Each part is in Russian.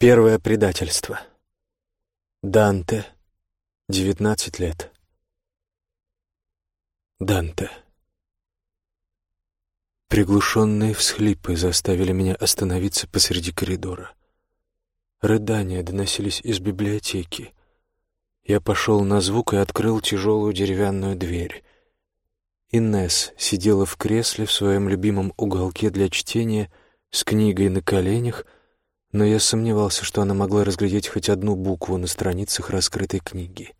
Первое предательство. Данте, 19 лет. Данте. Приглушенные всхлипы заставили меня остановиться посреди коридора. Рыдания доносились из библиотеки. Я пошел на звук и открыл тяжелую деревянную дверь. Инесс сидела в кресле в своем любимом уголке для чтения с книгой на коленях, но я сомневался, что она могла разглядеть хоть одну букву на страницах раскрытой книги.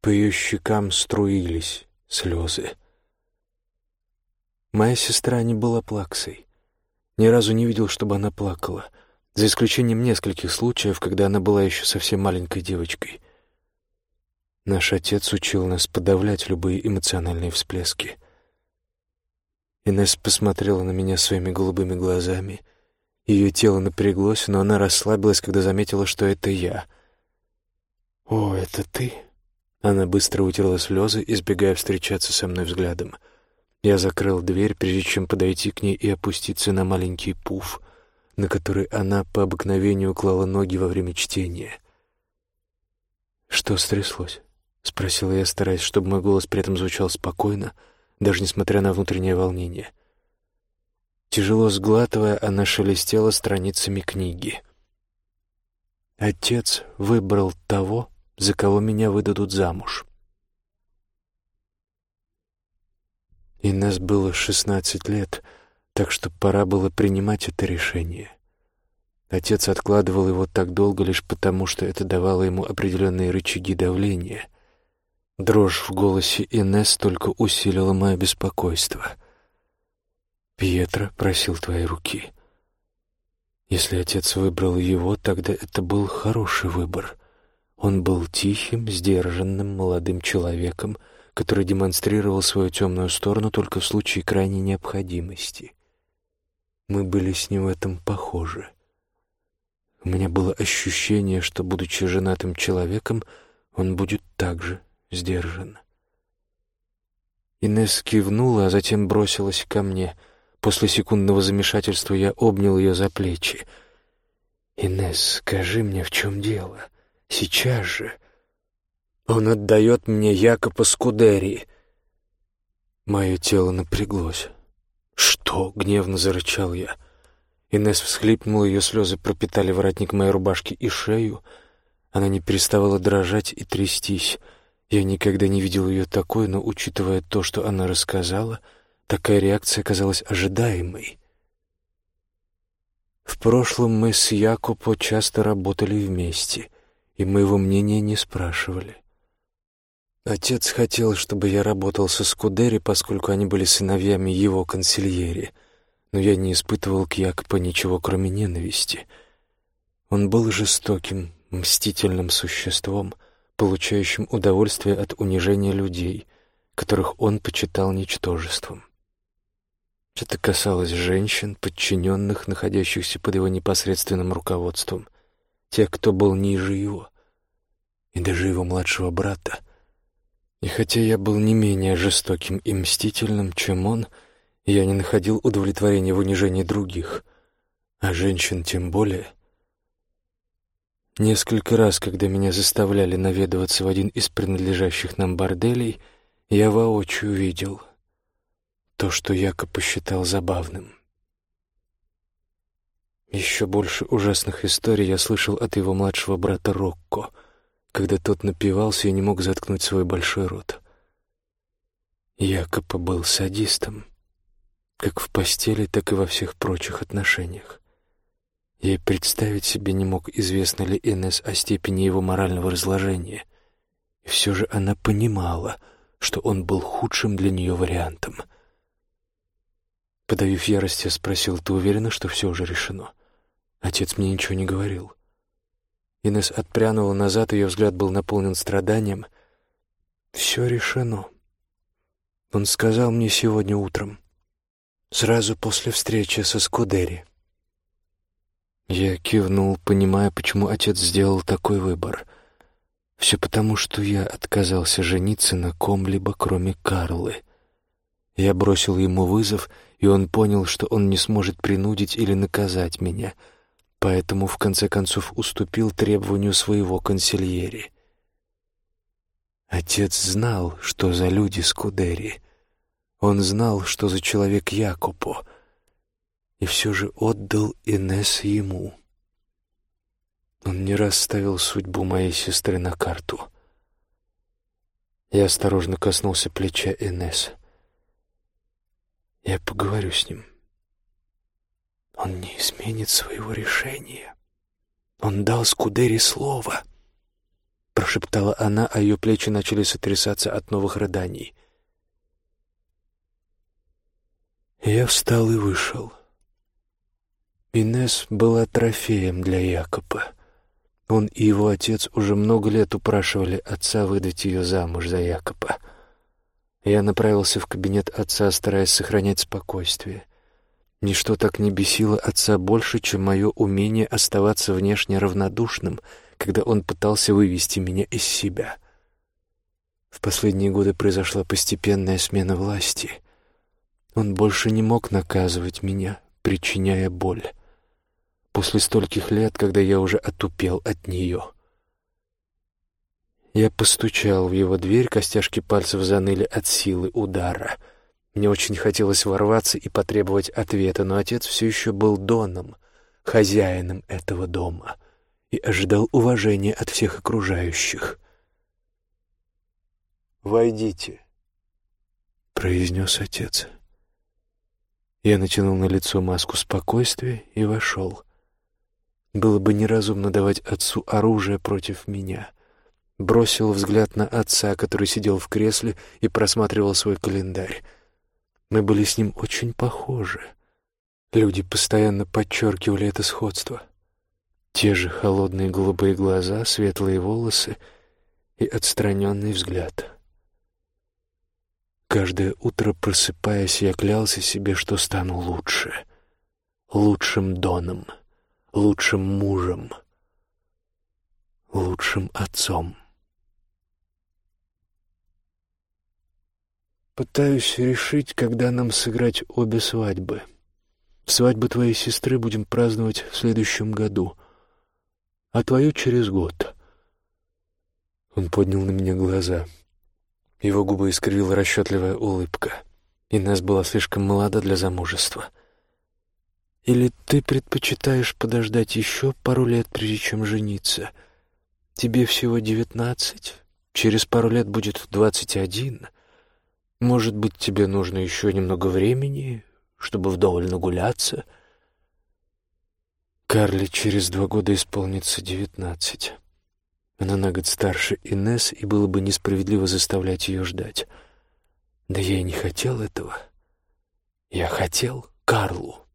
По ее щекам струились слезы. Моя сестра не была плаксой. Ни разу не видел, чтобы она плакала, за исключением нескольких случаев, когда она была еще совсем маленькой девочкой. Наш отец учил нас подавлять любые эмоциональные всплески. Инесс посмотрела на меня своими голубыми глазами. Ее тело напряглось, но она расслабилась, когда заметила, что это я. «О, это ты?» Она быстро утерла слезы, избегая встречаться со мной взглядом — я закрыл дверь, прежде чем подойти к ней и опуститься на маленький пуф, на который она по обыкновению клала ноги во время чтения. «Что стряслось?» — спросила я, стараясь, чтобы мой голос при этом звучал спокойно, даже несмотря на внутреннее волнение. Тяжело сглатывая, она шелестела страницами книги. «Отец выбрал того, за кого меня выдадут замуж». Инесс было шестнадцать лет, так что пора было принимать это решение. Отец откладывал его так долго лишь потому, что это давало ему определенные рычаги давления. Дрожь в голосе Инесс только усилила мое беспокойство. «Пьетро просил твоей руки. Если отец выбрал его, тогда это был хороший выбор. Он был тихим, сдержанным молодым человеком, который демонстрировал свою темную сторону только в случае крайней необходимости. Мы были с ним в этом похожи. У меня было ощущение, что, будучи женатым человеком, он будет так же сдержан. Инесс кивнула, а затем бросилась ко мне. После секундного замешательства я обнял ее за плечи. «Инесс, скажи мне, в чем дело? Сейчас же!» Он отдает мне Якоба Скудерии. Мое тело напряглось. «Что?» — гневно зарычал я. Инесс всхлипнула, ее слезы пропитали воротник моей рубашки и шею. Она не переставала дрожать и трястись. Я никогда не видел ее такой, но, учитывая то, что она рассказала, такая реакция казалась ожидаемой. В прошлом мы с Якупо часто работали вместе, и моего мнения не спрашивали. Отец хотел, чтобы я работал со Скудери, поскольку они были сыновьями его консильери, но я не испытывал к Якопу ничего, кроме ненависти. Он был жестоким, мстительным существом, получающим удовольствие от унижения людей, которых он почитал ничтожеством. Это касалось женщин, подчиненных, находящихся под его непосредственным руководством, тех, кто был ниже его, и даже его младшего брата — и хотя я был не менее жестоким и мстительным, чем он, я не находил удовлетворения в унижении других, а женщин тем более. Несколько раз, когда меня заставляли наведываться в один из принадлежащих нам борделей, я воочию видел то, что Яко посчитал забавным. Еще больше ужасных историй я слышал от его младшего брата Рокко — когда тот напивался и не мог заткнуть свой большой рот. Якоб был садистом, как в постели, так и во всех прочих отношениях. Я и представить себе не мог, известно ли Инесс о степени его морального разложения. И все же она понимала, что он был худшим для нее вариантом. Подавив ярость, я спросил, «Ты уверена, что все уже решено?» Отец мне ничего не говорил. Инесс отпрянула назад, ее взгляд был наполнен страданием. «Все решено. Он сказал мне сегодня утром, сразу после встречи со Скудери». Я кивнул, понимая, почему отец сделал такой выбор. Все потому, что я отказался жениться на ком-либо, кроме Карлы. Я бросил ему вызов, и он понял, что он не сможет принудить или наказать меня — поэтому в конце концов уступил требованию своего консильери. Отец знал, что за люди Скудери. Он знал, что за человек Якупо, и все же отдал Инесс ему. Он не раз ставил судьбу моей сестры на карту. Я осторожно коснулся плеча Инесс. Я поговорю с ним. Он не изменит своего решения. Он дал Скудери слово. Прошептала она, а ее плечи начали сотрясаться от новых рыданий. Я встал и вышел. Инесс была трофеем для Якоба. Он и его отец уже много лет упрашивали отца выдать ее замуж за Якоба. Я направился в кабинет отца, стараясь сохранять спокойствие. Ничто так не бесило отца больше, чем мое умение оставаться внешне равнодушным, когда он пытался вывести меня из себя. В последние годы произошла постепенная смена власти. Он больше не мог наказывать меня, причиняя боль после стольких лет, когда я уже отупел от нее. Я постучал в его дверь, костяшки пальцев заныли от силы удара. Мне очень хотелось ворваться и потребовать ответа, но отец все еще был доном, хозяином этого дома, и ожидал уважения от всех окружающих. «Войдите», — произнес отец. Я натянул на лицо маску спокойствия и вошел. Было бы неразумно давать отцу оружие против меня. Бросил взгляд на отца, который сидел в кресле и просматривал свой календарь. Мы были с ним очень похожи. Люди постоянно подчеркивали это сходство. Те же холодные голубые глаза, светлые волосы и отстраненный взгляд. Каждое утро, просыпаясь, я клялся себе, что стану лучше, лучшим Доном — лучшим мужем, лучшим отцом. Пытаюсь решить, когда нам сыграть обе свадьбы. Свадьбу твоей сестры будем праздновать в следующем году, а твою через год. Он поднял на меня глаза. Его губы искривила расчетливая улыбка. И нас была слишком молода для замужества — или ты предпочитаешь подождать еще пару лет, прежде чем жениться? Тебе всего девятнадцать, через пару лет будет двадцать один. Может быть, тебе нужно еще немного времени, чтобы вдоволь нагуляться? Карли через два года исполнится девятнадцать. Она на год старше Инес, и было бы несправедливо заставлять ее ждать. Да я и не хотел этого. Я хотел Карлу.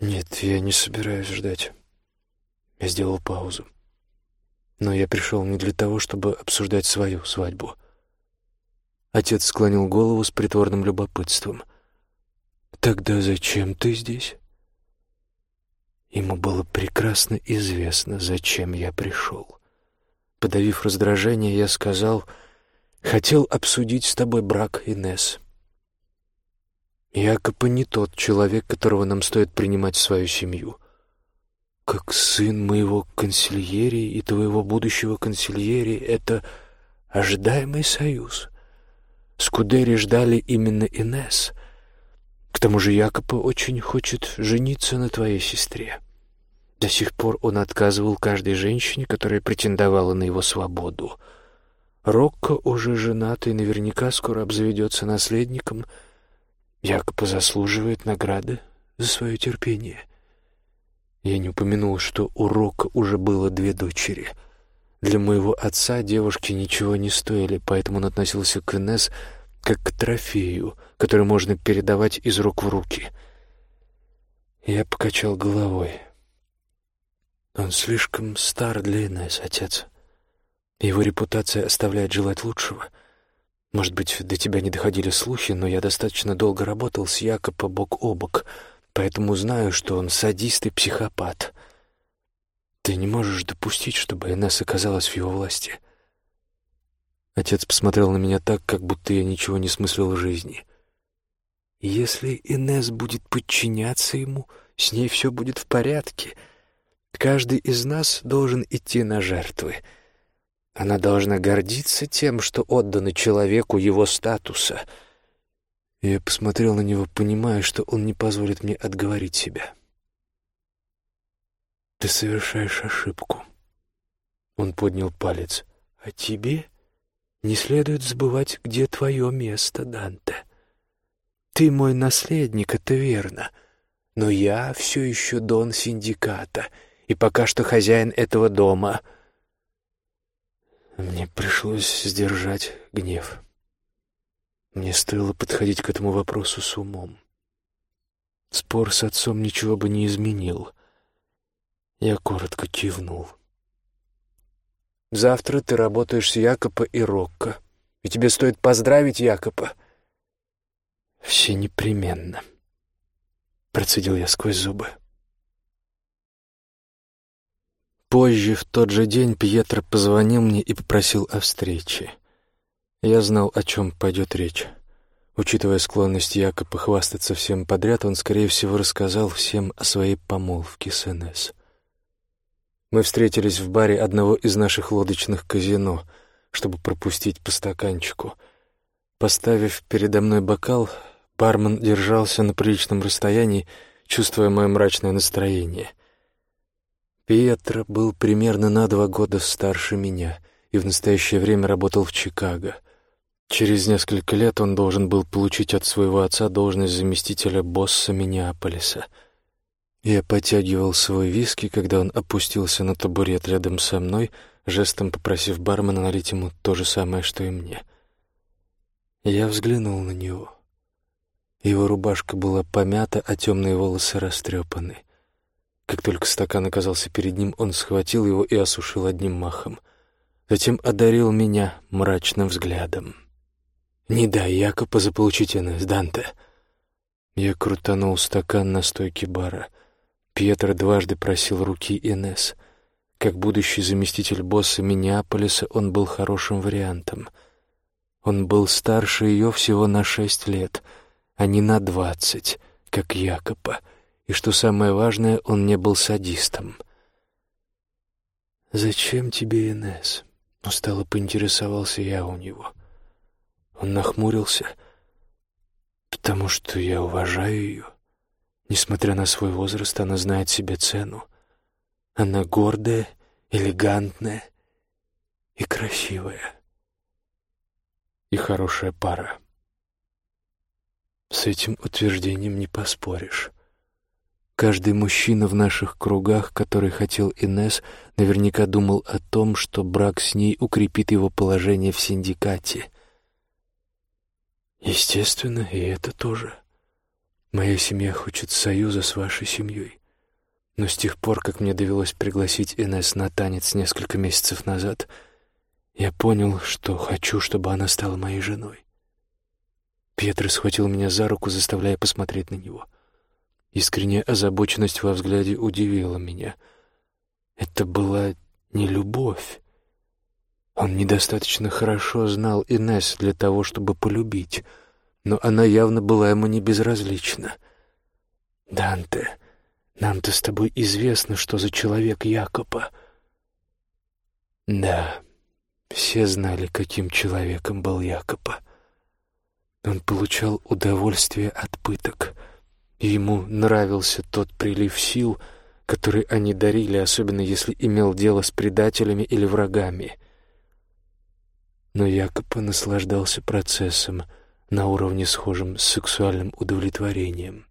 «Нет, я не собираюсь ждать». Я сделал паузу. Но я пришел не для того, чтобы обсуждать свою свадьбу. Отец склонил голову с притворным любопытством. «Тогда зачем ты здесь?» Ему было прекрасно известно, зачем я пришел. Подавив раздражение, я сказал, «Хотел обсудить с тобой брак, Инесс. Якобы не тот человек, которого нам стоит принимать в свою семью. Как сын моего консильери и твоего будущего консильери — это ожидаемый союз. Скудери ждали именно Инес. К тому же Якоба очень хочет жениться на твоей сестре. До сих пор он отказывал каждой женщине, которая претендовала на его свободу. Рокко уже женат и наверняка скоро обзаведется наследником — якобы заслуживает награды за свое терпение. Я не упомянул, что у Рока уже было две дочери. Для моего отца девушки ничего не стоили, поэтому он относился к Инесс как к трофею, который можно передавать из рук в руки. Я покачал головой. Он слишком стар для Инесс, отец. Его репутация оставляет желать лучшего — может быть, до тебя не доходили слухи, но я достаточно долго работал с Якобо бок о бок, поэтому знаю, что он садист и психопат. Ты не можешь допустить, чтобы Инесс оказалась в его власти. Отец посмотрел на меня так, как будто я ничего не смыслил в жизни. Если Инесс будет подчиняться ему, С ней все будет в порядке. Каждый из нас должен идти на жертвы. Она должна гордиться тем, что отдана человеку его статуса. Я посмотрел на него, понимая, что он не позволит мне отговорить себя. «Ты совершаешь ошибку». Он поднял палец. «А тебе не следует забывать, где твое место, Данте. Ты мой наследник, это верно, но я все еще дон синдиката и пока что хозяин этого дома». Мне пришлось сдержать гнев. Мне стоило подходить к этому вопросу с умом. Спор с отцом ничего бы не изменил. Я коротко кивнул. «Завтра ты работаешь с Якопа и Рокко, и тебе стоит поздравить Якопа». «Все непременно», — процедил я сквозь зубы. Позже, в тот же день, Пьетро позвонил мне и попросил о встрече. Я знал, о чем пойдет речь. Учитывая склонность Якопа хвастаться всем подряд, он, скорее всего, рассказал всем о своей помолвке с Энесс. Мы встретились в баре одного из наших лодочных казино, чтобы пропустить по стаканчику. Поставив передо мной бокал, бармен держался на приличном расстоянии, чувствуя мое мрачное настроение. Пьетро был примерно на два года старше меня и в настоящее время работал в Чикаго. Через несколько лет он должен был получить от своего отца должность заместителя босса Миннеаполиса — я потягивал свой виски, когда он опустился на табурет рядом со мной, жестом попросив бармена налить ему то же самое, что и мне. Я взглянул на него. Его рубашка была помята, а темные волосы растрепаны. Как только стакан оказался перед ним, он схватил его и осушил одним махом. Затем одарил меня мрачным взглядом. «Не дай Якопа заполучить Энесс, Данте!» Я крутанул стакан на стойке бара — Пьетро дважды просил руки Инес. Как будущий заместитель босса Миннеаполиса он был хорошим вариантом. Он был старше ее всего на шесть лет, а не на двадцать, как Якопа. И что самое важное, он не был садистом. «Зачем тебе Инес?» — устало поинтересовался я у него. Он нахмурился, потому что я уважаю ее. Несмотря на свой возраст, она знает себе цену. Она гордая, элегантная и красивая. И хорошая пара. С этим утверждением не поспоришь. Каждый мужчина в наших кругах, который хотел Инес, наверняка думал о том, что брак с ней укрепит его положение в синдикате. Естественно, и это тоже. Моя семья хочет союза с вашей семьей. Но с тех пор, как мне довелось пригласить Инесс на танец несколько месяцев назад, я понял, что хочу, чтобы она стала моей женой. Пьетро схватил меня за руку, заставляя посмотреть на него. Искренняя озабоченность во взгляде удивила меня. Это была не любовь. Он недостаточно хорошо знал Инесс для того, чтобы полюбить — но она явно была ему не безразлична. «Данте, нам-то с тобой известно, что за человек Якоба». Да, все знали, каким человеком был Якоба. Он получал удовольствие от пыток, и ему нравился тот прилив сил, который они дарили, особенно если имел дело с предателями или врагами. Но Якоба наслаждался процессом — на уровне схожем с сексуальным удовлетворением,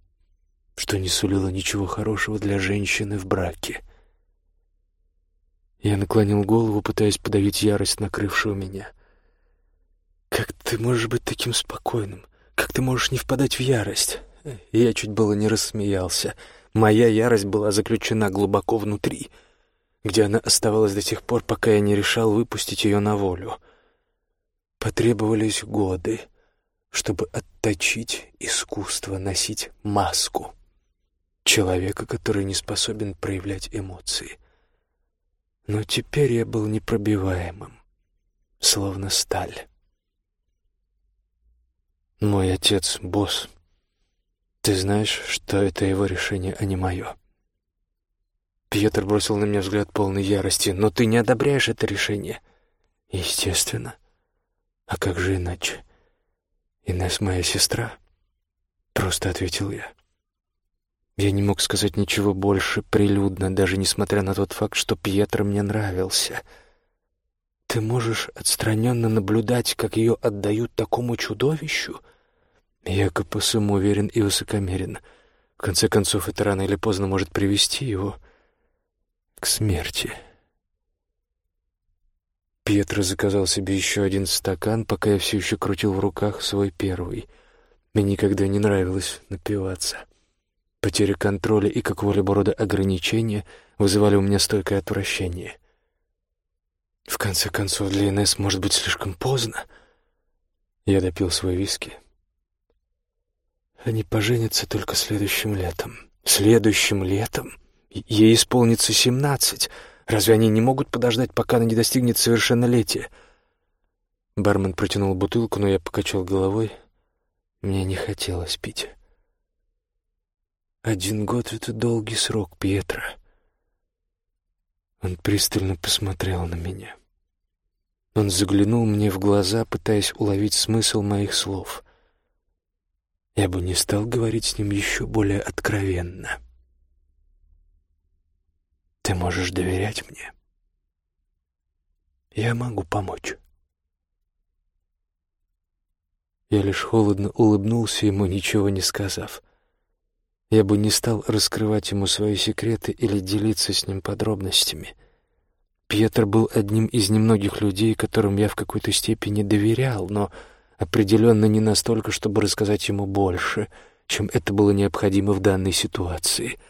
что не сулило ничего хорошего для женщины в браке. Я наклонил голову, пытаясь подавить ярость, накрывшую меня. «Как ты можешь быть таким спокойным? Как ты можешь не впадать в ярость?» Я чуть было не рассмеялся. Моя ярость была заключена глубоко внутри, где она оставалась до тех пор, пока я не решал выпустить ее на волю. Потребовались годы — чтобы отточить искусство носить маску человека, который не способен проявлять эмоции. Но теперь я был непробиваемым, словно сталь. Мой отец — босс. Ты знаешь, что это его решение, а не мое. Пьетр бросил на меня взгляд полной ярости. «Но ты не одобряешь это решение?» «Естественно. А как же иначе? Инесс моя сестра?» Просто ответил я. Я не мог сказать ничего больше прилюдно, даже несмотря на тот факт, что Пьетро мне нравился. Ты можешь отстраненно наблюдать, как ее отдают такому чудовищу? Якобы самоуверен и высокомерен. В конце концов, это рано или поздно может привести его к смерти. Пьетро заказал себе еще один стакан, пока я все еще крутил в руках свой первый. Мне никогда не нравилось напиваться. Потеря контроля и какого-либо рода ограничения вызывали у меня стойкое отвращение. В конце концов, для Инесс может быть слишком поздно. Я допил свой виски. Они поженятся только следующим летом. Следующим летом? Ей исполнится семнадцать. Разве они не могут подождать, пока она не достигнет совершеннолетия? Бармен протянул бутылку, но я покачал головой. Мне не хотелось пить. Один год — это долгий срок, Пьетро. Он пристально посмотрел на меня. Он заглянул мне в глаза, пытаясь уловить смысл моих слов. Я бы не стал говорить с ним еще более откровенно. Ты можешь доверять мне. Я могу помочь. Я лишь холодно улыбнулся ему, ничего не сказав. Я бы не стал раскрывать ему свои секреты или делиться с ним подробностями. Пьетр был одним из немногих людей, которым я в какой-то степени доверял, но определенно не настолько, чтобы рассказать ему больше, чем это было необходимо в данной ситуации —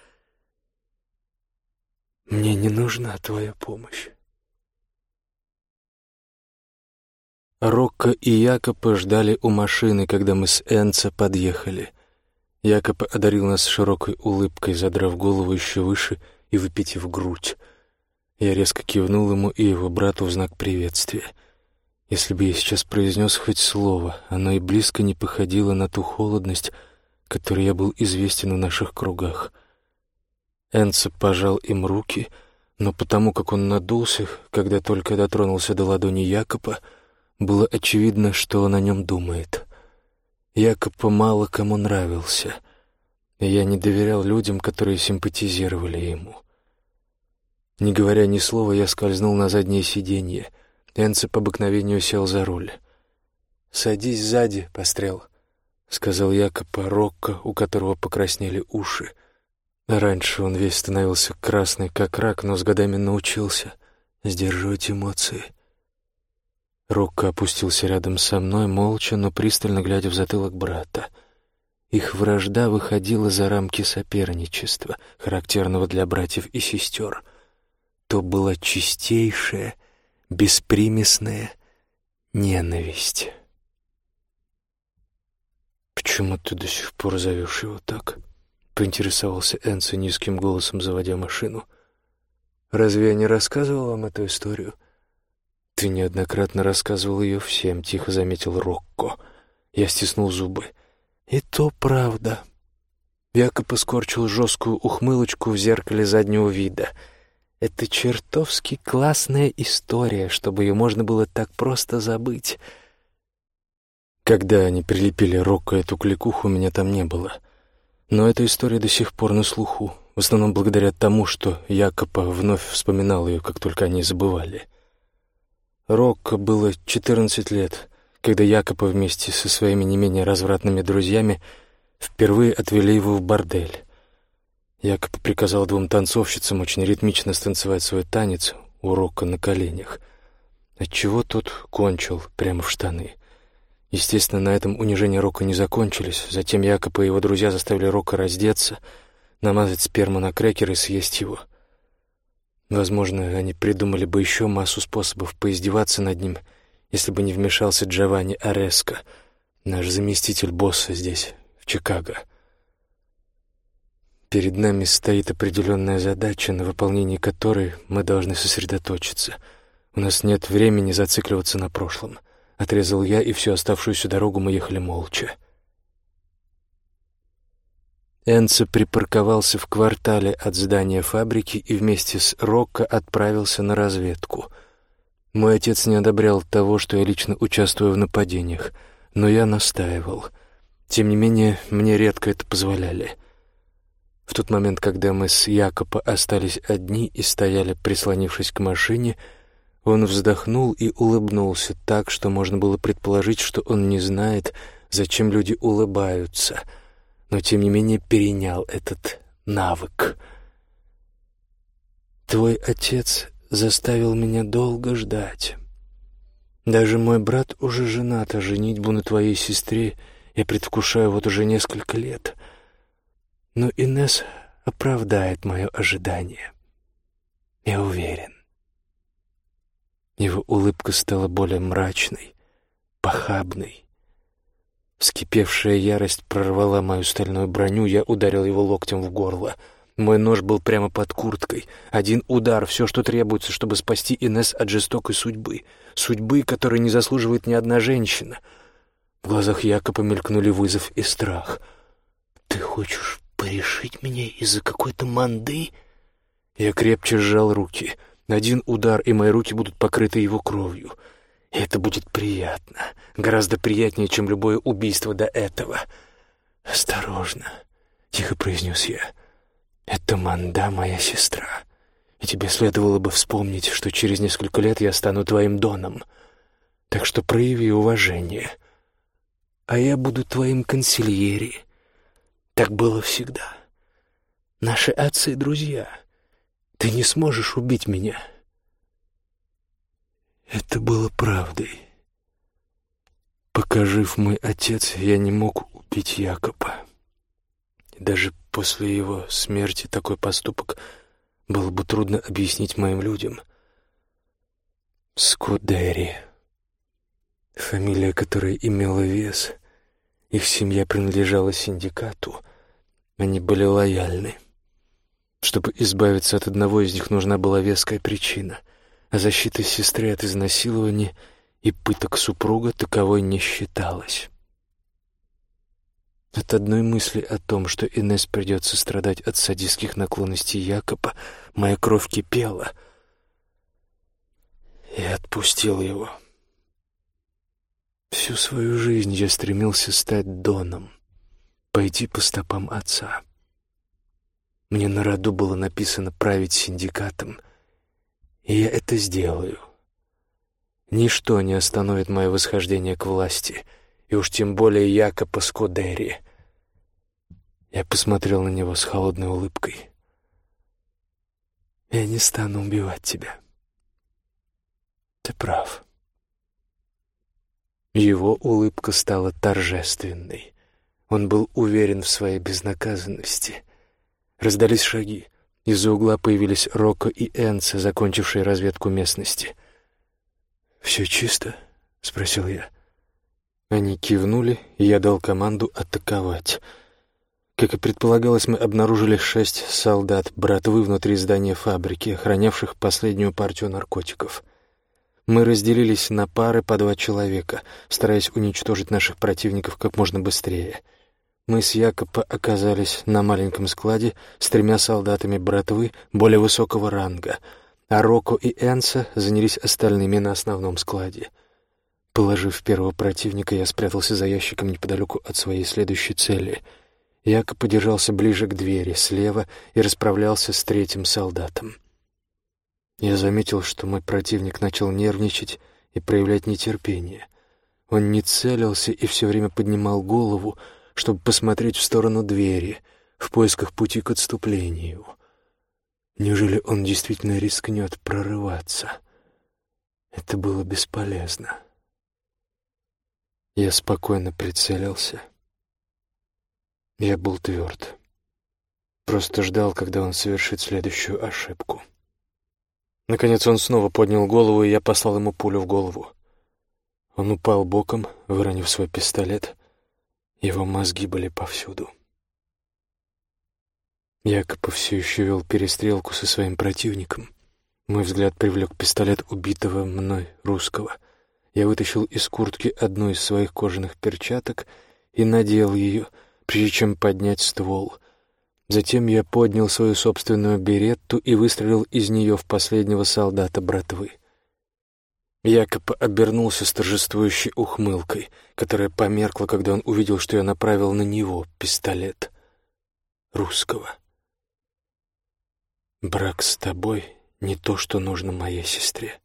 мне не нужна твоя помощь. Рокко и Якопа ждали у машины, когда мы с Энца подъехали. Якопа одарил нас широкой улыбкой, задрав голову еще выше и выпитив грудь. Я резко кивнул ему и его брату в знак приветствия. Если бы я сейчас произнес хоть слово, оно и близко не походило на ту холодность, которой я был известен в наших кругах — Энце пожал им руки, но потому как он надулся, когда только дотронулся до ладони Якоба, было очевидно, что он о нем думает. Якоба мало кому нравился, и я не доверял людям, которые симпатизировали ему. Не говоря ни слова, я скользнул на заднее сиденье. Энце по обыкновению сел за руль. «Садись сзади, пострел», — сказал Якоб Рокко, у которого покраснели уши — Раньше он весь становился красный, как рак, но с годами научился сдерживать эмоции. Рокко опустился рядом со мной, молча, но пристально глядя в затылок брата. Их вражда выходила за рамки соперничества, характерного для братьев и сестер. То была чистейшая, беспримесная ненависть. «Почему ты до сих пор зовешь его так?» Поинтересовался Энсо низким голосом, заводя машину. «Разве я не рассказывал вам эту историю?» «Ты неоднократно рассказывал ее всем», — тихо заметил Рокко. Я стиснул зубы. «И то правда». Якоб искорчил жесткую ухмылочку в зеркале заднего вида. «Это чертовски классная история, чтобы ее можно было так просто забыть». Когда они прилепили Рокко эту кликуху, меня там не было. Но эта история до сих пор на слуху, в основном благодаря тому, что Якопа вновь вспоминал ее, как только они забывали. Рокко было 14 лет, когда Якопа вместе со своими не менее развратными друзьями впервые отвели его в бордель. Якоб приказал двум танцовщицам очень ритмично станцевать свой танец у Рокко на коленях, отчего тот кончил прямо в штаны — Естественно, на этом унижения Рока не закончились. Затем Якоб и его друзья заставили Рока раздеться, намазать сперму на крекер и съесть его. Возможно, они придумали бы еще массу способов поиздеваться над ним, если бы не вмешался Джованни Ареско, наш заместитель босса здесь, в Чикаго. Перед нами стоит определенная задача, на выполнении которой мы должны сосредоточиться. У нас нет времени зацикливаться на прошлом. Отрезал я, и всю оставшуюся дорогу мы ехали молча. Энцо припарковался в квартале от здания фабрики и вместе с Рокко отправился на разведку. Мой отец не одобрял того, что я лично участвую в нападениях, но я настаивал. Тем не менее, мне редко это позволяли. В тот момент, когда мы с Якопо остались одни и стояли, прислонившись к машине, он вздохнул и улыбнулся так, что можно было предположить, что он не знает, зачем люди улыбаются — но тем не менее перенял этот навык. Твой отец заставил меня долго ждать. Даже мой брат уже женат, а женитьбу на твоей сестре я предвкушаю вот уже несколько лет. Но Инес оправдает мое ожидание. Я уверен. Его улыбка стала более мрачной, похабной. Вскипевшая ярость прорвала мою стальную броню, я ударил его локтем в горло. Мой нож был прямо под курткой. Один удар — все, что требуется, чтобы спасти Инес от жестокой судьбы. Судьбы, которой не заслуживает ни одна женщина. В глазах Якоба мелькнули вызов и страх. «Ты хочешь порешить меня из-за какой-то манды?» Я крепче сжал руки. Один удар, и мои руки будут покрыты его кровью. И это будет приятно. Гораздо приятнее, чем любое убийство до этого. «Осторожно», — тихо произнес я. «Это Манда, моя сестра. И тебе следовало бы вспомнить, что через несколько лет я стану твоим доном. Так что прояви уважение. А я буду твоим консильери. Так было всегда. Наши отцы — друзья. Ты не сможешь убить меня». Это было правдой. Пока жив мой отец, я не мог убить Якоба. Даже после его смерти такой поступок было бы трудно объяснить моим людям. Скудери. Фамилия, которая имела вес. Их семья принадлежала синдикату. Они были лояльны. Чтобы избавиться от одного из них, нужна была веская причина — а защита сестры от изнасилования и пыток супруга таковой не считалась. От одной мысли о том, что Инес придется страдать от садистских наклонностей Якоба, моя кровь кипела. Я отпустил его. Всю свою жизнь я стремился стать Доном, пойти по стопам отца. Мне на роду было написано править синдикатом, и я это сделаю. Ничто не остановит мое восхождение к власти, и уж тем более Якоба Скудери. Я посмотрел на него с холодной улыбкой. «Я не стану убивать тебя. Ты прав». Его улыбка стала торжественной. Он был уверен в своей безнаказанности. Раздались шаги. Из-за угла появились Рокко и Энце, закончившие разведку местности. «Все чисто?» — спросил я. Они кивнули, и я дал команду атаковать. Как и предполагалось, мы обнаружили шесть солдат, братвы внутри здания фабрики, охранявших последнюю партию наркотиков. Мы разделились на пары по два человека, стараясь уничтожить наших противников как можно быстрее — мы с Якопо оказались на маленьком складе с тремя солдатами братвы более высокого ранга, а Роко и Энса занялись остальными на основном складе. Положив первого противника, я спрятался за ящиком неподалеку от своей следующей цели. Якопо держался ближе к двери, слева, и расправлялся с третьим солдатом. Я заметил, что мой противник начал нервничать и проявлять нетерпение. Он не целился и все время поднимал голову, чтобы посмотреть в сторону двери, в поисках пути к отступлению. Неужели он действительно рискнет прорываться? Это было бесполезно. Я спокойно прицелился. Я был тверд. Просто ждал, когда он совершит следующую ошибку. Наконец он снова поднял голову, и я послал ему пулю в голову. Он упал боком, выронив свой пистолет — его мозги были повсюду. Якобы все еще вел перестрелку со своим противником. Мой взгляд привлек пистолет убитого мной русского. Я вытащил из куртки одну из своих кожаных перчаток и надел ее, прежде чем поднять ствол. Затем я поднял свою собственную беретту и выстрелил из нее в последнего солдата братвы. Якоб обернулся с торжествующей ухмылкой, которая померкла, когда он увидел, что я направил на него пистолет русского. «Брак с тобой — не то, что нужно моей сестре».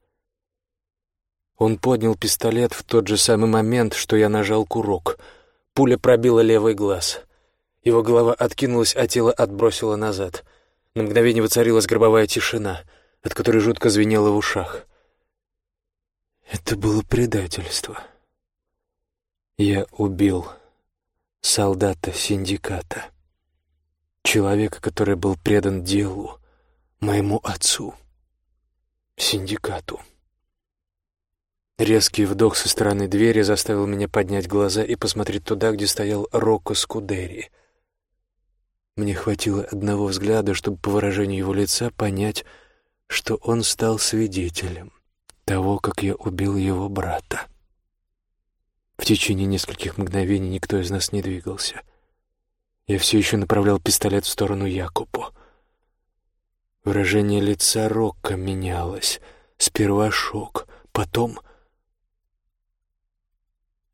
Он поднял пистолет в тот же самый момент, что я нажал курок. Пуля пробила левый глаз. Его голова откинулась, а тело отбросило назад. На мгновение воцарилась гробовая тишина, от которой жутко звенело в ушах. Это было предательство. Я убил солдата синдиката, человека, который был предан делу, моему отцу, синдикату. Резкий вдох со стороны двери заставил меня поднять глаза и посмотреть туда, где стоял Рокко Скудери. Мне хватило одного взгляда, чтобы по выражению его лица понять, что он стал свидетелем того, как я убил его брата. В течение нескольких мгновений никто из нас не двигался. Я все еще направлял пистолет в сторону Якупу. Выражение лица Рокко менялось. Сперва шок, потом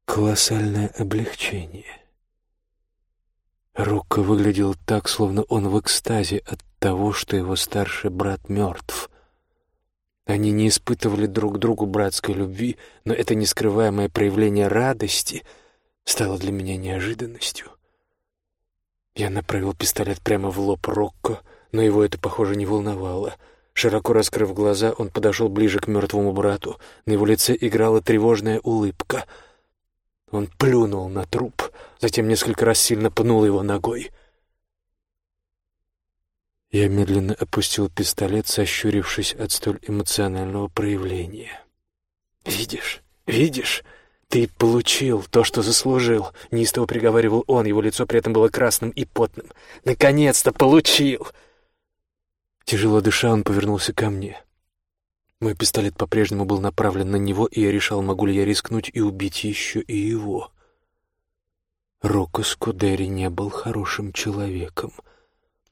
колоссальное облегчение. Рокко выглядел так, словно он в экстазе от того, что его старший брат мертв. Они не испытывали друг другу братской любви, но это нескрываемое проявление радости стало для меня неожиданностью. Я направил пистолет прямо в лоб Рокко, но его это, похоже, не волновало. Широко раскрыв глаза, он подошел ближе к мертвому брату. На его лице играла тревожная улыбка. Он плюнул на труп, затем несколько раз сильно пнул его ногой — я медленно опустил пистолет, сощурившись от столь эмоционального проявления. «Видишь, видишь, ты получил то, что заслужил», — неистово приговаривал он, его лицо при этом было красным и потным. «Наконец-то получил!» Тяжело дыша, он повернулся ко мне. Мой пистолет по-прежнему был направлен на него, и я решал, могу ли я рискнуть и убить еще и его. Рокко Скудери не был хорошим человеком —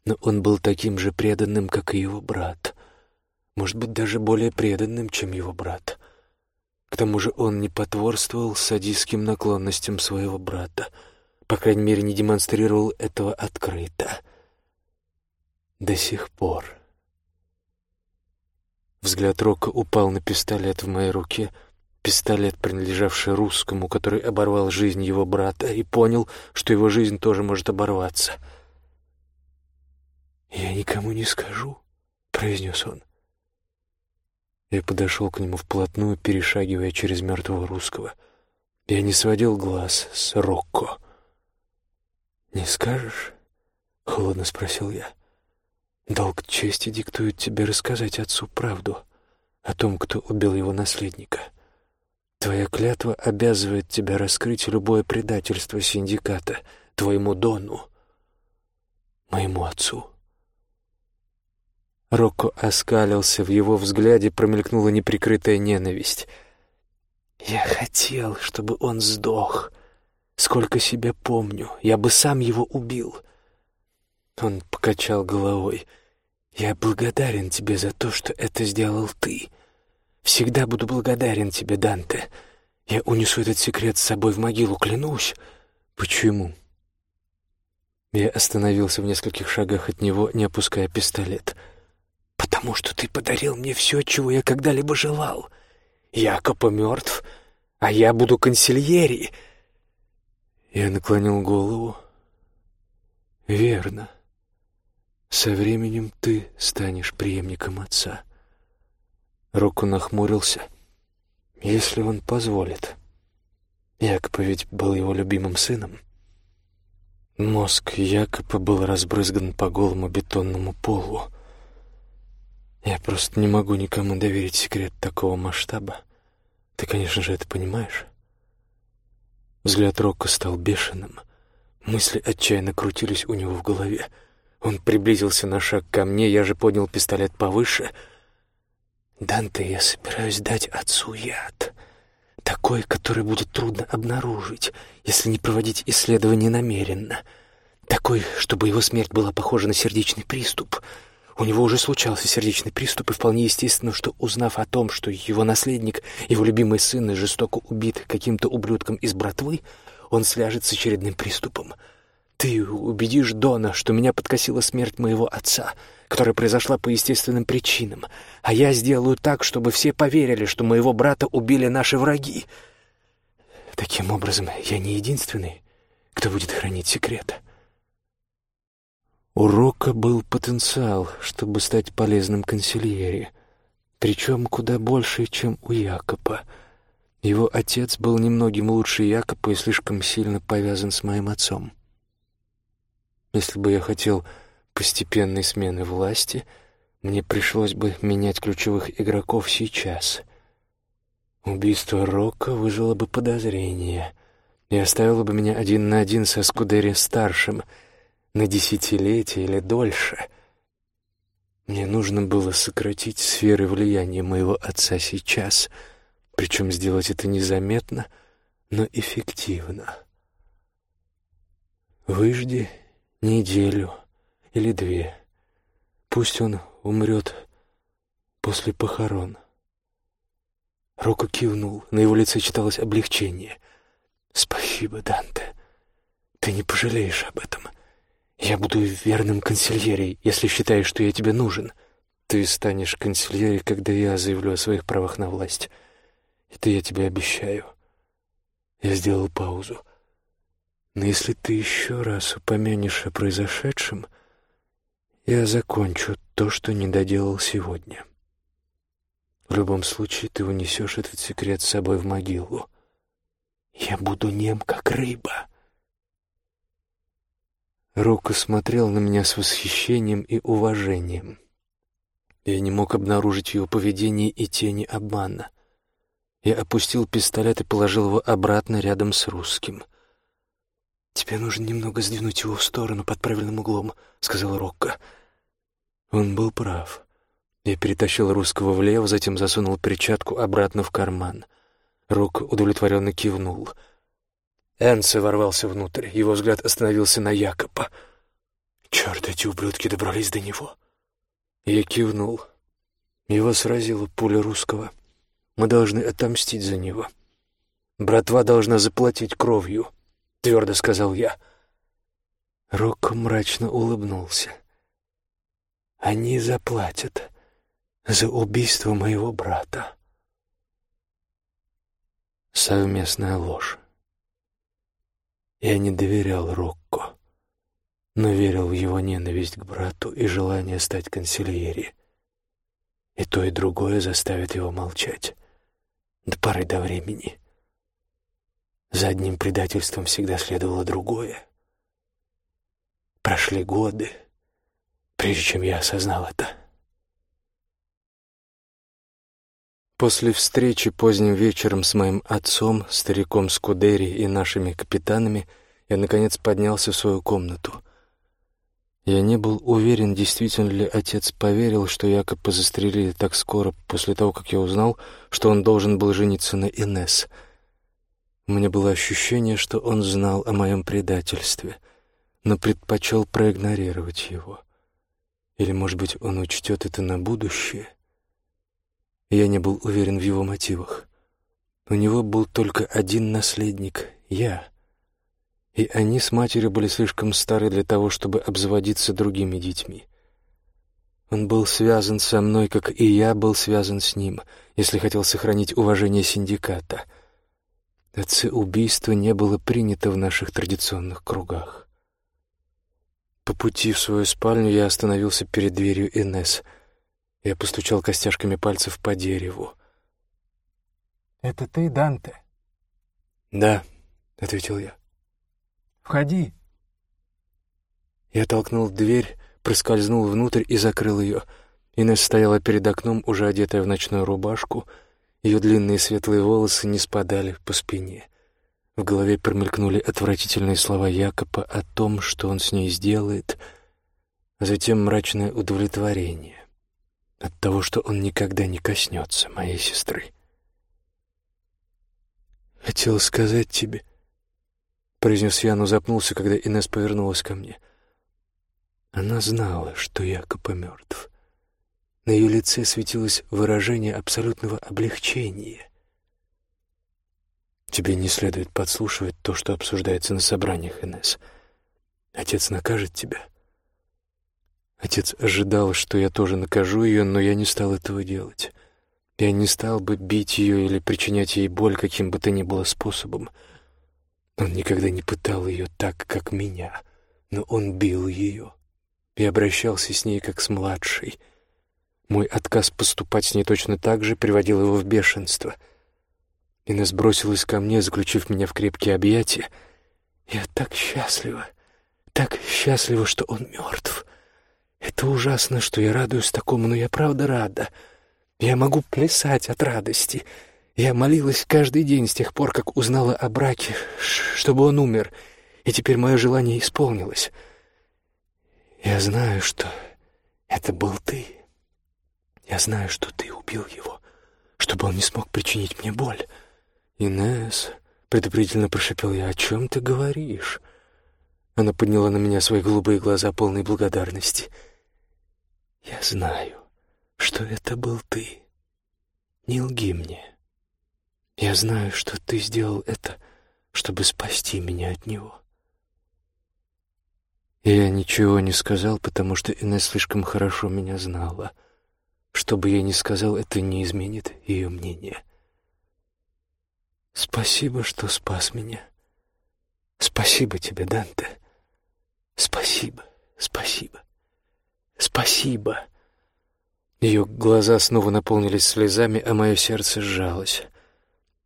но он был таким же преданным, как и его брат. Может быть, даже более преданным, чем его брат. К тому же он не потворствовал садистским наклонностям своего брата. По крайней мере, не демонстрировал этого открыто. До сих пор. Взгляд Рока упал на пистолет в моей руке, пистолет, принадлежавший русскому, который оборвал жизнь его брата, и понял, что его жизнь тоже может оборваться — «Я никому не скажу», — произнес он. Я подошел к нему вплотную, перешагивая через мертвого русского. Я не сводил глаз с Рокко. «Не скажешь?» — холодно спросил я. «Долг чести диктует тебе рассказать отцу правду о том, кто убил его наследника. Твоя клятва обязывает тебя раскрыть любое предательство синдиката, твоему Дону, моему отцу». Рокко оскалился, в его взгляде промелькнула неприкрытая ненависть. «Я хотел, чтобы он сдох. Сколько себя помню, я бы сам его убил». Он покачал головой. «Я благодарен тебе за то, что это сделал ты. Всегда буду благодарен тебе, Данте. Я унесу этот секрет с собой в могилу, клянусь». «Почему?» Я остановился в нескольких шагах от него, не опуская пистолет. «Почему?» Потому что ты подарил мне все, чего я когда-либо желал. Якопа мертв, а я буду консильери». Я наклонил голову. «Верно. Со временем ты станешь преемником отца». Року нахмурился. «Если он позволит». Якопа ведь был его любимым сыном. Мозг Якопа был разбрызган по голому бетонному полу. Я просто не могу никому доверить секрет такого масштаба. Ты, конечно же, это понимаешь. Взгляд Рокко стал бешеным. Мысли отчаянно крутились у него в голове. Он приблизился на шаг ко мне, я же поднял пистолет повыше. «Данте, я собираюсь дать отцу яд. Такой, который будет трудно обнаружить, если не проводить исследование намеренно. Такой, чтобы его смерть была похожа на сердечный приступ. У него уже случался сердечный приступ, и вполне естественно, что, узнав о том, что его наследник, его любимый сын, жестоко убит каким-то ублюдком из братвы, он сляжет с очередным приступом. Ты убедишь Дона, что меня подкосила смерть моего отца, которая произошла по естественным причинам, а я сделаю так, чтобы все поверили, что моего брата убили наши враги. Таким образом, я не единственный, кто будет хранить секрет. У Рока был потенциал, чтобы стать полезным консильери, причем куда больше, чем у Якоба. Его отец был немногим лучше Якоба и слишком сильно повязан с моим отцом. Если бы я хотел постепенной смены власти, мне пришлось бы менять ключевых игроков сейчас. Убийство Рока вызвало бы подозрение и оставило бы меня один на один со Скудери-старшим — на десятилетия или дольше. Мне нужно было сократить сферы влияния моего отца сейчас, причем сделать это незаметно, но эффективно. Выжди неделю или две. Пусть он умрет после похорон. Рока кивнул, на его лице читалось облегчение. «Спасибо, Данте. Ты не пожалеешь об этом. «Я буду верным консильерей, если считаешь, что я тебе нужен. Ты станешь консильерей, когда я заявлю о своих правах на власть. Это я тебе обещаю». Я сделал паузу. «Но если ты еще раз упомянешь о произошедшем, я закончу то, что не доделал сегодня. В любом случае ты унесешь этот секрет с собой в могилу. Я буду нем, как рыба». Рока смотрел на меня с восхищением и уважением. Я не мог обнаружить в его поведении и тени обмана. Я опустил пистолет и положил его обратно рядом с русским. «Тебе нужно немного сдвинуть его в сторону под правильным углом», — сказал Рокко. Он был прав. Я перетащил русского влево, затем засунул перчатку обратно в карман. Рок удовлетворенно кивнул — Энце ворвался внутрь. Его взгляд остановился на Якоба. «Черт, эти ублюдки добрались до него!» Я кивнул. Его сразила пуля русского. Мы должны отомстить за него. Братва должна заплатить кровью, — твердо сказал я. Рокко мрачно улыбнулся. Они заплатят за убийство моего брата. Совместная ложь. Я не доверял Рокко, но верил в его ненависть к брату и желание стать консильери. И то, и другое заставит его молчать. До поры до времени. За одним предательством всегда следовало другое. Прошли годы, прежде чем я осознал это. После встречи поздним вечером с моим отцом, стариком Скудери и нашими капитанами я, наконец, поднялся в свою комнату. Я не был уверен, действительно ли отец поверил, что якобы застрелили так скоро после того, как я узнал, что он должен был жениться на Инесс. У меня было ощущение, что он знал о моем предательстве, но предпочел проигнорировать его. Или, может быть, он учтет это на будущее? Я не был уверен в его мотивах. У него был только один наследник — я. И они с матерью были слишком стары для того, чтобы обзаводиться другими детьми. Он был связан со мной, как и я был связан с ним, если хотел сохранить уважение синдиката. Отцы-убийство не было принято в наших традиционных кругах. По пути в свою спальню я остановился перед дверью Инесс — я постучал костяшками пальцев по дереву. «Это ты, Данте?» «Да», — ответил я. «Входи». Я толкнул дверь, проскользнул внутрь и закрыл ее. Инесс стояла перед окном, уже одетая в ночную рубашку. Ее длинные светлые волосы не спадали по спине. В голове промелькнули отвратительные слова Якоба о том, что он с ней сделает, а затем мрачное удовлетворение от того, что он никогда не коснется моей сестры. Хотел сказать тебе, произнес я, но запнулся, когда Инесс повернулась ко мне. Она знала, что Якоб мертв. На ее лице светилось выражение абсолютного облегчения. «Тебе не следует подслушивать то, что обсуждается на собраниях, Инесс. Отец накажет тебя». Отец ожидал, что я тоже накажу ее, но я не стал этого делать. Я не стал бы бить ее или причинять ей боль каким бы то ни было способом. Он никогда не пытал ее так, как меня, но он бил ее и обращался с ней, как с младшей. Мой отказ поступать с ней точно так же приводил его в бешенство. Инесс бросилась ко мне, заключив меня в крепкие объятия. «Я так счастлива, так счастлива, что он мертв. Это ужасно, что я радуюсь такому, но я правда рада». Я могу плясать от радости. Я молилась каждый день с тех пор, как узнала о браке, чтобы он умер, и теперь мое желание исполнилось. Я знаю, что это был ты. Я знаю, что ты убил его, чтобы он не смог причинить мне боль. Инесс, предупредительно прошепел я, о чем ты говоришь? Она подняла на меня свои голубые глаза, полные благодарности. Я знаю что это был ты. Не лги мне. Я знаю, что ты сделал это, чтобы спасти меня от него. Я ничего не сказал, потому что Инесс слишком хорошо меня знала. Что бы я ни сказал, это не изменит ее мнение. Спасибо, что спас меня. Спасибо тебе, Данте. Спасибо, спасибо, спасибо. Ее глаза снова наполнились слезами, а мое сердце сжалось.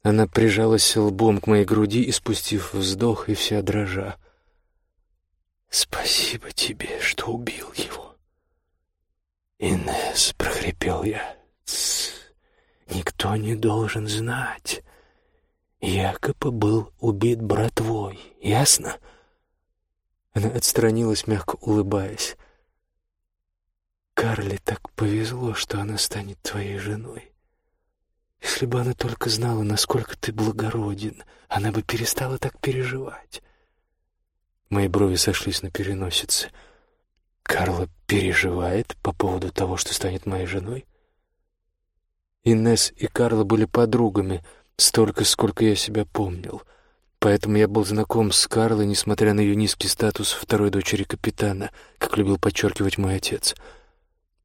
Она прижалась лбом к моей груди, испустив вздох и вся дрожа. «Спасибо тебе, что убил его». «Инесс», — прохрипел я, «никто не должен знать. Якобы был убит братвой, ясно?» Она отстранилась, мягко улыбаясь. Карли так повезло, что она станет твоей женой. Если бы она только знала, насколько ты благороден, она бы перестала так переживать. Мои брови сошлись на переносице. Карла переживает по поводу того, что станет моей женой? Инесс и Карла были подругами, столько, сколько я себя помнил. Поэтому я был знаком с Карлой, несмотря на ее низкий статус второй дочери капитана, как любил подчеркивать мой отец —